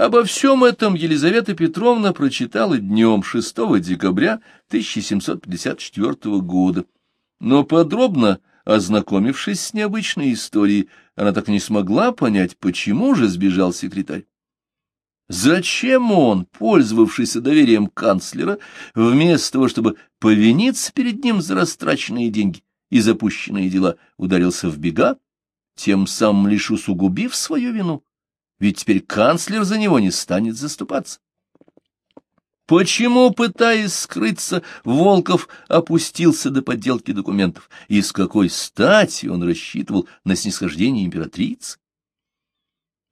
Обо всем этом Елизавета Петровна прочитала днем 6 декабря 1754 года, но подробно ознакомившись с необычной историей, она так и не смогла понять, почему же сбежал секретарь. Зачем он, пользовавшийся доверием канцлера, вместо того, чтобы повиниться перед ним за растраченные деньги и запущенные дела, ударился в бега, тем самым лишь усугубив свою вину? Ведь теперь канцлер за него не станет заступаться. Почему, пытаясь скрыться, Волков опустился до подделки документов? И с какой стати он рассчитывал на снисхождение императрицы?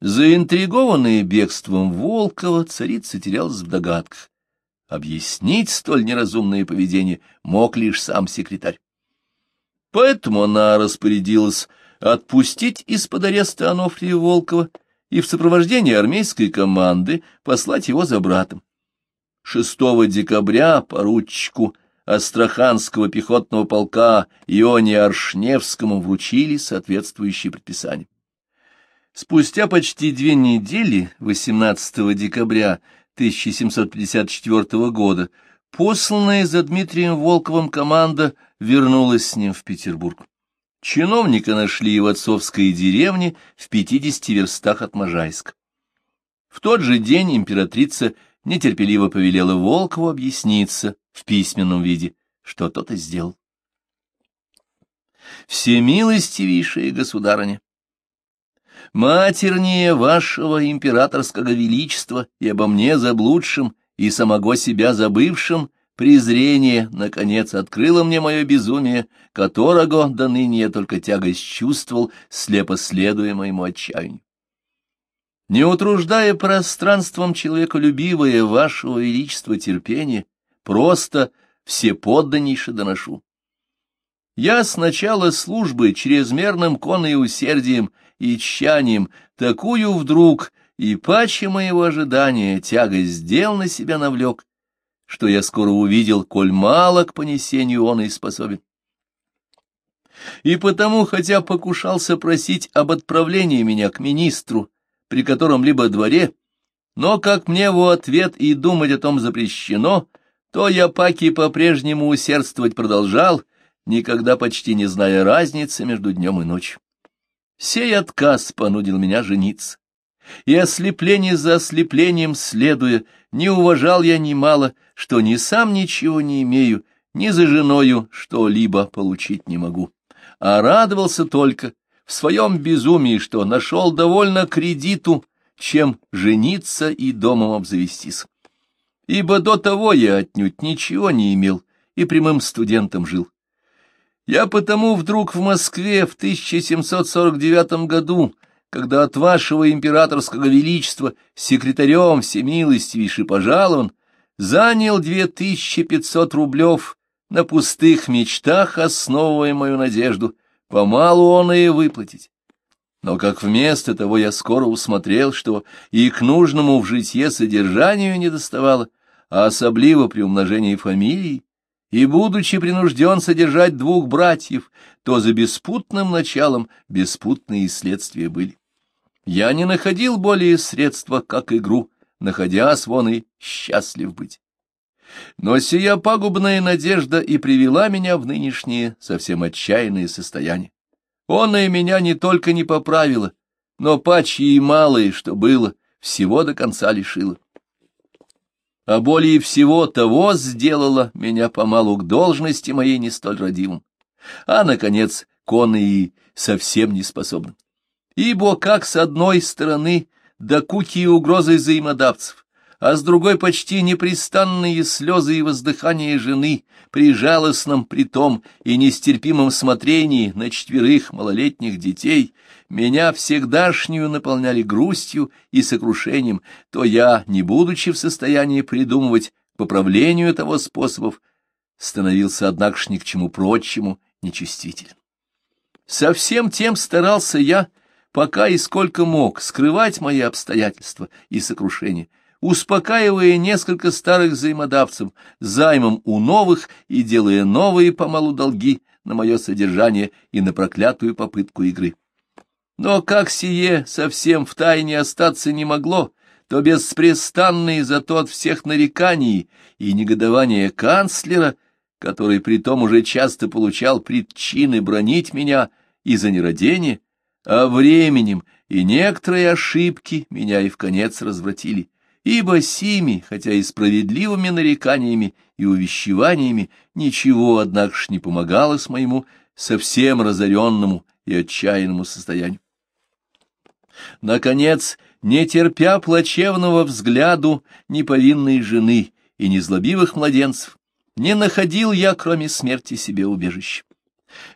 Заинтригованная бегством Волкова, царица терялась в догадках. Объяснить столь неразумное поведение мог лишь сам секретарь. Поэтому она распорядилась отпустить из-под ареста Анофрия Волкова и в сопровождении армейской команды послать его за братом. 6 декабря поручику Астраханского пехотного полка Ионе Аршневскому вручили соответствующие предписания. Спустя почти две недели, 18 декабря 1754 года, посланная за Дмитрием Волковым команда вернулась с ним в Петербург. Чиновника нашли в отцовской деревне в 50 верстах от Можайска. В тот же день императрица нетерпеливо повелела Волкову объясниться в письменном виде, что тот и сделал. Всемилостивейшая государыня, матернее вашего императорского величества и обо мне заблудшим и самого себя забывшим, презрение, наконец, открыло мне мое безумие, которого до ныне я только тягость чувствовал, слепо следуя моему отчаянию. Не утруждая пространством человеколюбивое вашего величества терпение, просто всеподданнейше доношу. Я с начала службы чрезмерным конной усердием и тщанием такую вдруг и паче моего ожидания тягость дел на себя навлек, что я скоро увидел, коль мало к понесению он и способен. И потому, хотя покушался просить об отправлении меня к министру, при котором либо дворе, но как мне в ответ и думать о том запрещено, то я паки по-прежнему усердствовать продолжал, никогда почти не зная разницы между днем и ночью. Сей отказ понудил меня жениться. И ослепление за ослеплением следуя, не уважал я немало, что ни сам ничего не имею, ни за женою что-либо получить не могу. А радовался только в своем безумии, что нашел довольно кредиту, чем жениться и домом обзавестись. Ибо до того я отнюдь ничего не имел и прямым студентом жил. Я потому вдруг в Москве в 1749 году, когда от вашего императорского величества секретарем всемилостивейший пожалован, занял 2500 рублев на пустых мечтах, основывая мою надежду, помалу он и выплатить. Но как вместо того я скоро усмотрел, что и к нужному в житье содержанию не доставало, а особливо при умножении фамилий, и, будучи принужден содержать двух братьев, то за беспутным началом беспутные следствия были. Я не находил более средства, как игру, находясь вон и счастлив быть. Но сия пагубная надежда и привела меня в нынешнее совсем отчаянное состояние. Он и меня не только не поправила, но пачьи и малые, что было, всего до конца лишила а более всего того сделала меня помалу к должности моей не столь родимым, а, наконец, конные совсем не способны. Ибо как с одной стороны докуки и угрозы взаимодавцев, а с другой почти непрестанные слезы и воздыхания жены при жалостном притом и нестерпимом смотрении на четверых малолетних детей — меня всегдашнюю наполняли грустью и сокрушением, то я, не будучи в состоянии придумывать поправлению того способов, становился, однако ж, ни к чему прочему нечувствителен. Совсем тем старался я, пока и сколько мог, скрывать мои обстоятельства и сокрушения, успокаивая несколько старых взаимодавцев займом у новых и делая новые помалу долги на мое содержание и на проклятую попытку игры. Но как сие совсем в тайне остаться не могло, то беспрестанный зато от всех нареканий и негодования канцлера, который притом уже часто получал причины бронить меня и за нерадение, а временем и некоторые ошибки меня и в конец развратили, ибо сими, хотя и справедливыми нареканиями и увещеваниями, ничего, однако ж, не помогало с моему совсем разоренному и отчаянному состоянию. Наконец, не терпя плачевного взгляду неповинной жены и незлобивых младенцев, не находил я, кроме смерти, себе убежища.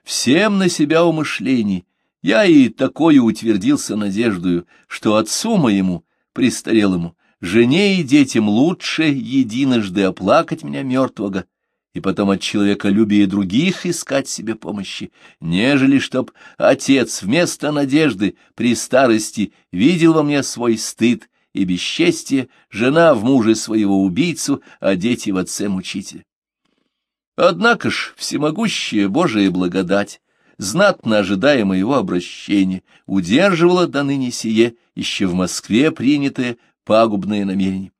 Всем на себя умышлений я и такое утвердился надеждою, что отцу моему, престарелому, жене и детям лучше единожды оплакать меня мертвого, и потом от человеколюбия других искать себе помощи, нежели чтоб отец вместо надежды при старости видел во мне свой стыд и бесчестие, жена в муже своего убийцу, а дети в отце мучителя. Однако ж всемогущая Божия благодать знатно ожидая моего обращения, удерживала до ныне сие, еще в Москве принятое пагубное намерение.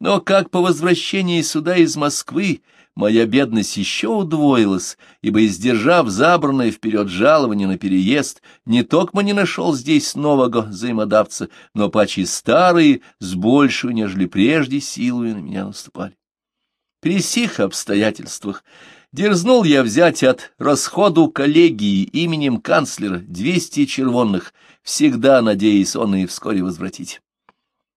Но как по возвращении сюда из Москвы моя бедность еще удвоилась, ибо, издержав забранное вперед жалование на переезд, не только не нашел здесь нового взаимодавца, но паче старые с большую, нежели прежде, силою на меня наступали. При сих обстоятельствах Дерзнул я взять от расходу коллегии именем канцлера двести червонных, всегда надеясь он и вскоре возвратить.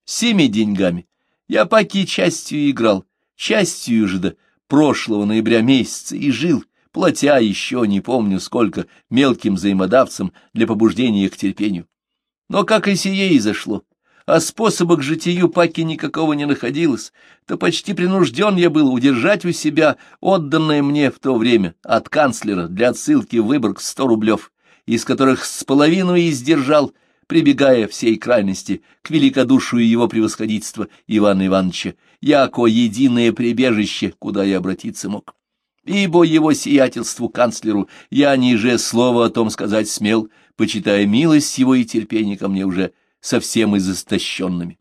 Семи деньгами я паки частью играл, частью же до прошлого ноября месяца и жил, платя еще не помню сколько мелким взаимодавцам для побуждения к терпению. Но как и сие и зашло а способа к житию Паки никакого не находилось, то почти принужден я был удержать у себя отданное мне в то время от канцлера для отсылки в Выборг сто рублев, из которых с половиной издержал, прибегая всей крайности к великодушию его превосходительства Ивана Ивановича, яко единое прибежище, куда я обратиться мог. Ибо его сиятельству канцлеру я ниже слова о том сказать смел, почитая милость его и терпение ко мне уже совсем изостощенными.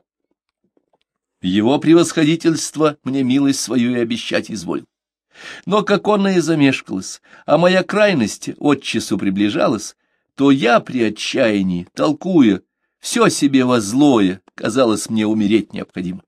Его превосходительство мне милость свою и обещать изволил. Но как он и замешкалась, а моя крайность от часу приближалась, то я при отчаянии, толкуя, все себе во злое, казалось мне умереть необходимо.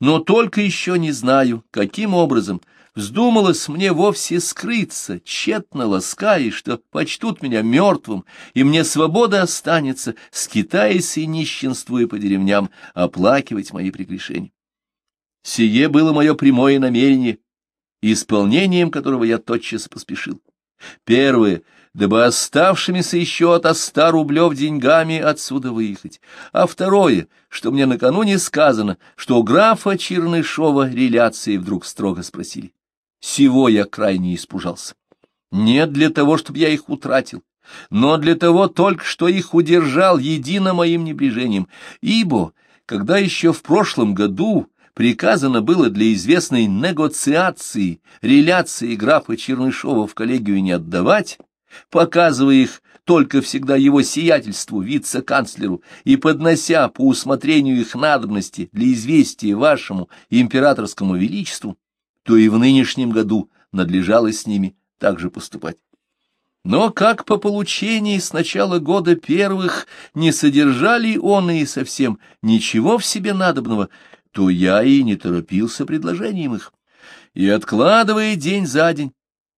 Но только еще не знаю, каким образом Вздумалось мне вовсе скрыться, тщетно лаская, что почтут меня мертвым, и мне свобода останется, скитаясь и нищенствуя по деревням, оплакивать мои прегрешения. Сие было мое прямое намерение, исполнением которого я тотчас поспешил. Первое — дабы оставшимися еще от ста рублев деньгами отсюда выехать. А второе, что мне накануне сказано, что у графа Чернышова реляции вдруг строго спросили. Сего я крайне испужался. Не для того, чтобы я их утратил, но для того только, что их удержал едино моим небрежением, ибо, когда еще в прошлом году приказано было для известной негоциации реляции графа Чернышова в коллегию не отдавать, показывая их только всегда его сиятельству, вице-канцлеру, и поднося по усмотрению их надобности для известия вашему императорскому величеству, то и в нынешнем году надлежало с ними также поступать. Но как по получении с начала года первых не содержали он и совсем ничего в себе надобного, то я и не торопился предложением их. И, откладывая день за день,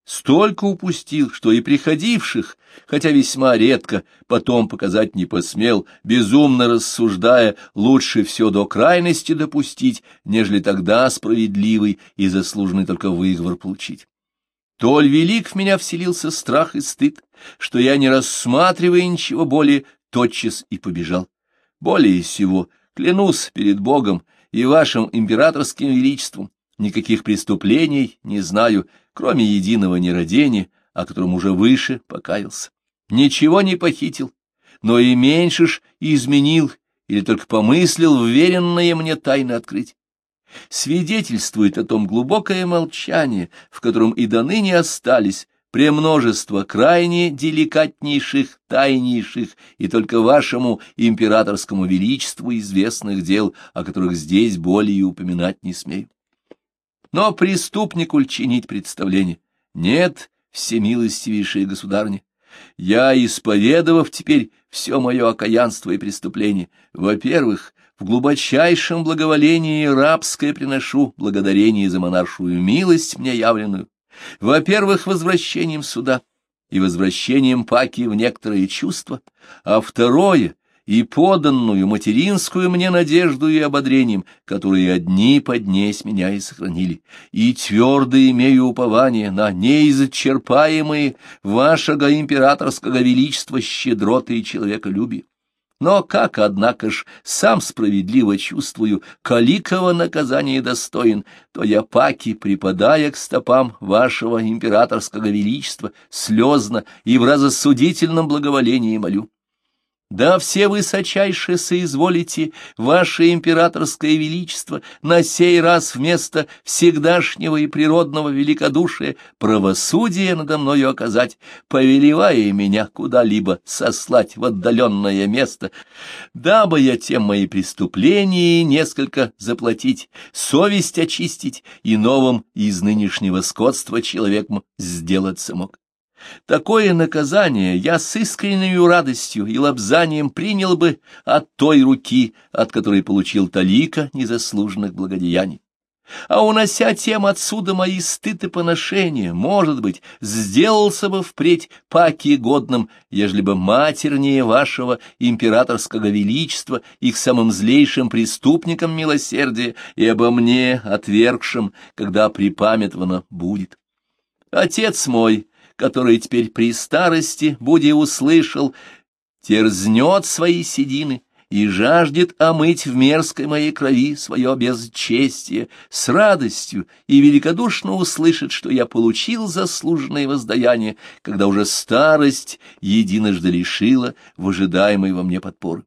Столько упустил, что и приходивших, хотя весьма редко, потом показать не посмел, безумно рассуждая, лучше все до крайности допустить, нежели тогда справедливый и заслуженный только выговор получить. Толь велик в меня вселился страх и стыд, что я, не рассматривая ничего более, тотчас и побежал. Более всего, клянусь перед Богом и вашим императорским величеством, никаких преступлений не знаю, кроме единого нерадения, о котором уже выше покаялся. Ничего не похитил, но и меньше ж изменил или только помыслил вверенное мне тайно открыть. Свидетельствует о том глубокое молчание, в котором и до ныне остались премножество крайне деликатнейших, тайнейших и только вашему императорскому величеству известных дел, о которых здесь более упоминать не смею. Но преступнику чинить представление. Нет, всемилостивейшая государня, я, исповедовав теперь все мое окаянство и преступление, во-первых, в глубочайшем благоволении рабское приношу благодарение за монаршую милость мне явленную, во-первых, возвращением суда и возвращением Паки в некоторые чувства, а второе — и поданную материнскую мне надежду и ободрением, которые одни поднесь меня и сохранили, и твердо имею упование на неизчерпаемые вашего императорского величества щедроты и человеколюбие. Но как, однако ж, сам справедливо чувствую, каликого наказания достоин, то я паки, припадая к стопам вашего императорского величества, слезно и в разосудительном благоволении молю. Да все высочайше соизволите, ваше императорское величество, на сей раз вместо всегдашнего и природного великодушия правосудие надо мною оказать, повелевая меня куда-либо сослать в отдаленное место, дабы я тем мои преступления несколько заплатить, совесть очистить и новым из нынешнего скотства человеком сделаться мог. Такое наказание я с искренней радостью и лобзанием принял бы от той руки, от которой получил талика незаслуженных благодеяний. А унося тем отсюда мои стыд и поношения, может быть, сделался бы впредь паки годным, ежели бы матернее вашего императорского величества их самым злейшим преступникам милосердия и обо мне, отвергшим, когда припамятовано будет. Отец мой, который теперь при старости, буди услышал, терзнет свои седины и жаждет омыть в мерзкой моей крови свое безчестие, с радостью и великодушно услышит, что я получил заслуженное воздаяние, когда уже старость единожды лишила в ожидаемой во мне подпоры.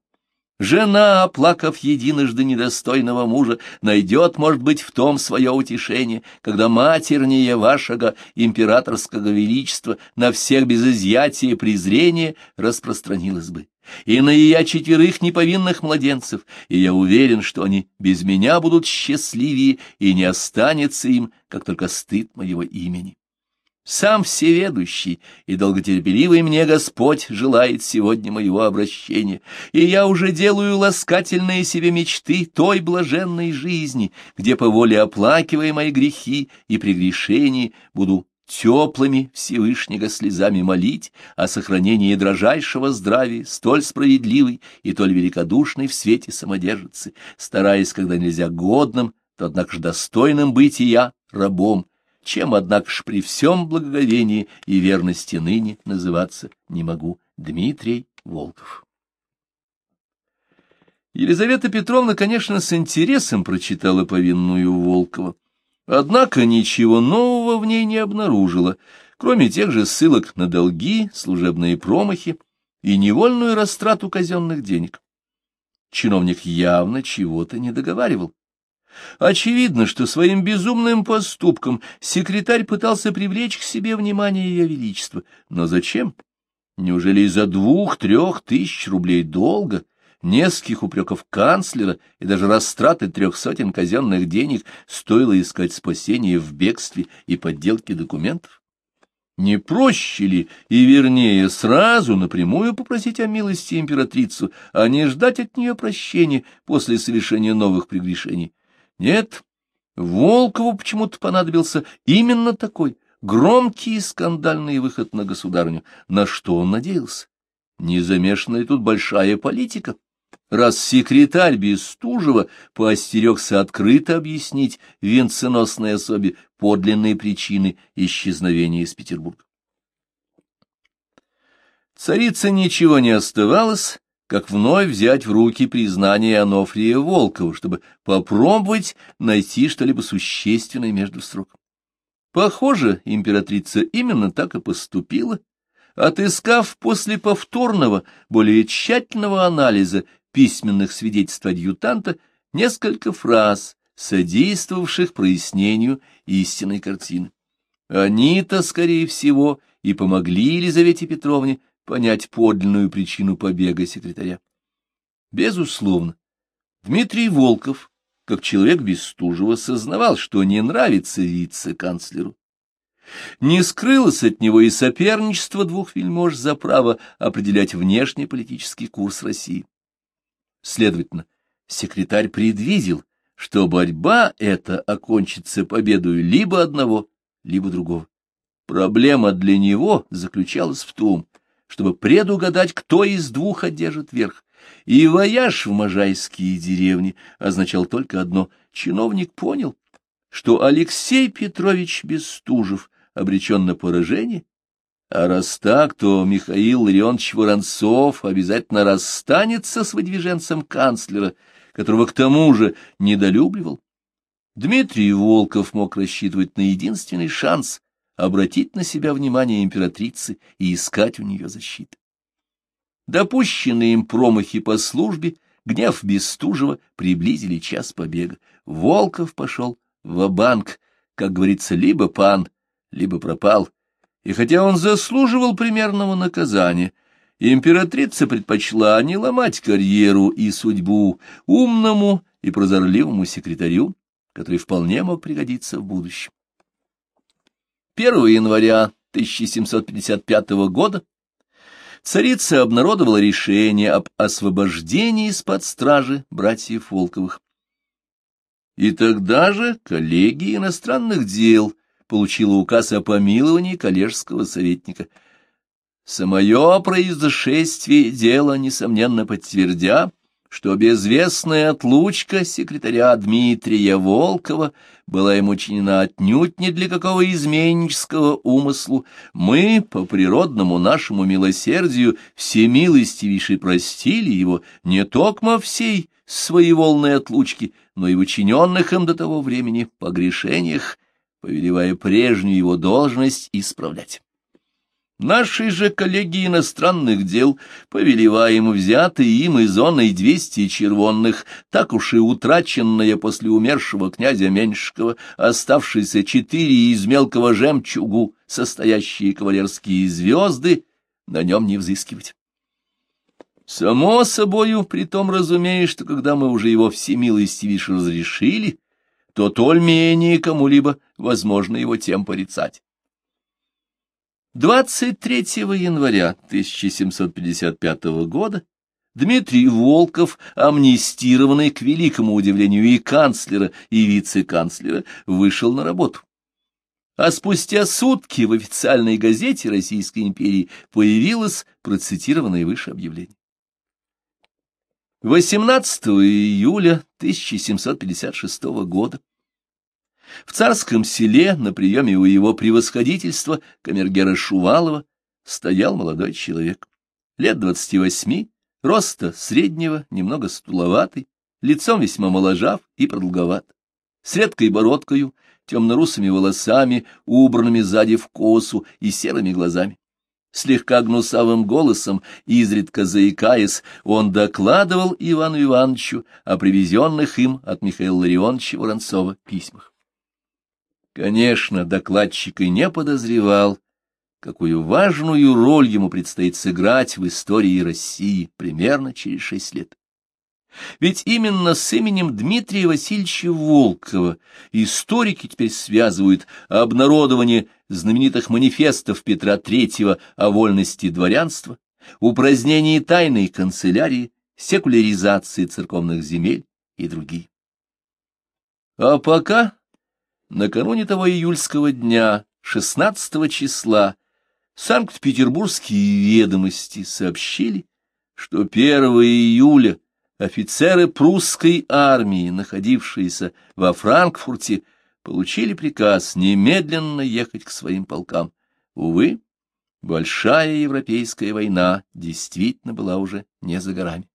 Жена, оплакав единожды недостойного мужа, найдет, может быть, в том свое утешение, когда матернее вашего императорского величества на всех без изъятия презрения распространилось бы. И на ее четверых неповинных младенцев, и я уверен, что они без меня будут счастливее, и не останется им, как только стыд моего имени. Сам всеведущий и долготерпеливый мне Господь желает сегодня моего обращения, и я уже делаю ласкательные себе мечты той блаженной жизни, где по воле оплакивая мои грехи и прегрешения буду теплыми Всевышнего слезами молить о сохранении дрожайшего здравия, столь справедливой и толь великодушной в свете самодержицы, стараясь, когда нельзя годным, то, однако же, достойным быть и я, рабом, чем, однако ж, при всем благоговении и верности ныне называться не могу Дмитрий Волков. Елизавета Петровна, конечно, с интересом прочитала повинную Волкова, однако ничего нового в ней не обнаружила, кроме тех же ссылок на долги, служебные промахи и невольную растрату казенных денег. Чиновник явно чего-то не договаривал. Очевидно, что своим безумным поступком секретарь пытался привлечь к себе внимание ее величества. Но зачем? Неужели из-за двух-трех тысяч рублей долга, нескольких упреков канцлера и даже растраты трех сотен казенных денег стоило искать спасение в бегстве и подделке документов? Не проще ли и вернее сразу напрямую попросить о милости императрицу, а не ждать от нее прощения после совершения новых прегрешений? Нет, Волкову почему-то понадобился именно такой громкий и скандальный выход на государню. На что он надеялся? Не замешана ли тут большая политика? Раз секретарь Бестужева поостерегся открыто объяснить венценосной особе подлинные причины исчезновения из Петербурга. Царица ничего не оставалось, как вновь взять в руки признание Анофрия Волкова, чтобы попробовать найти что-либо существенное между строк. Похоже, императрица именно так и поступила, отыскав после повторного, более тщательного анализа письменных свидетельств адъютанта несколько фраз, содействовавших прояснению истинной картины. Они-то, скорее всего, и помогли Елизавете Петровне понять подлинную причину побега секретаря. Безусловно, Дмитрий Волков, как человек Бестужева, сознавал, что не нравится вице-канцлеру. Не скрылось от него и соперничество двух вельмож за право определять внешний политический курс России. Следовательно, секретарь предвидел, что борьба эта окончится победой либо одного, либо другого. Проблема для него заключалась в том, чтобы предугадать, кто из двух одержит верх. И вояж в можайские деревни означал только одно — чиновник понял, что Алексей Петрович Бестужев обречен на поражение, а раз так, то Михаил Ларионович Воронцов обязательно расстанется с выдвиженцем канцлера, которого к тому же недолюбливал. Дмитрий Волков мог рассчитывать на единственный шанс обратить на себя внимание императрицы и искать у нее защиты. Допущенные им промахи по службе, гнев Бестужева приблизили час побега. Волков пошел в банк как говорится, либо пан, либо пропал. И хотя он заслуживал примерного наказания, императрица предпочла не ломать карьеру и судьбу умному и прозорливому секретарю, который вполне мог пригодиться в будущем. 1 января 1755 года царица обнародовала решение об освобождении из-под стражи братьев Волковых. И тогда же коллегия иностранных дел получила указ о помиловании коллежского советника. Самое произошествие дела, несомненно, подтвердя, что безвестная отлучка секретаря Дмитрия Волкова была ему учинена отнюдь не для какого изменнического умыслу, мы, по природному нашему милосердию, всемилостивейше простили его не токмо всей своеволной отлучки, но и в учиненных им до того времени погрешениях, повелевая прежнюю его должность исправлять. Нашей же коллеги иностранных дел, повелеваем взятые им из зоны двести червонных, так уж и утраченная после умершего князя Меньшикова, оставшиеся четыре из мелкого жемчугу, состоящие кавалерские звезды, на нем не взыскивать. Само собою, притом разумеешь, что когда мы уже его всемилостивейше разрешили, то толь менее кому-либо возможно его тем порицать. 23 января 1755 года Дмитрий Волков, амнистированный к великому удивлению и канцлера, и вице-канцлера, вышел на работу. А спустя сутки в официальной газете Российской империи появилось процитированное выше объявление. 18 июля 1756 года в царском селе на приеме у его превосходительства камергера Шувалова стоял молодой человек, лет двадцати восьми, роста среднего, немного стуловатый, лицом весьма моложав и продолговат, с редкой бородкою, темно-русыми волосами, убранными сзади в косу и серыми глазами. Слегка гнусавым голосом, изредка заикаясь, он докладывал Ивану Ивановичу о привезенных им от Михаила Ларионовича Воронцова письмах. Конечно, докладчик и не подозревал, какую важную роль ему предстоит сыграть в истории России примерно через шесть лет. Ведь именно с именем Дмитрия Васильевича Волкова историки теперь связывают обнародование знаменитых манифестов Петра III о вольности дворянства, упразднении тайной канцелярии, секуляризации церковных земель и другие. А пока Накануне того июльского дня, 16 числа, Санкт-Петербургские ведомости сообщили, что 1 июля офицеры прусской армии, находившиеся во Франкфурте, получили приказ немедленно ехать к своим полкам. Увы, большая европейская война действительно была уже не за горами.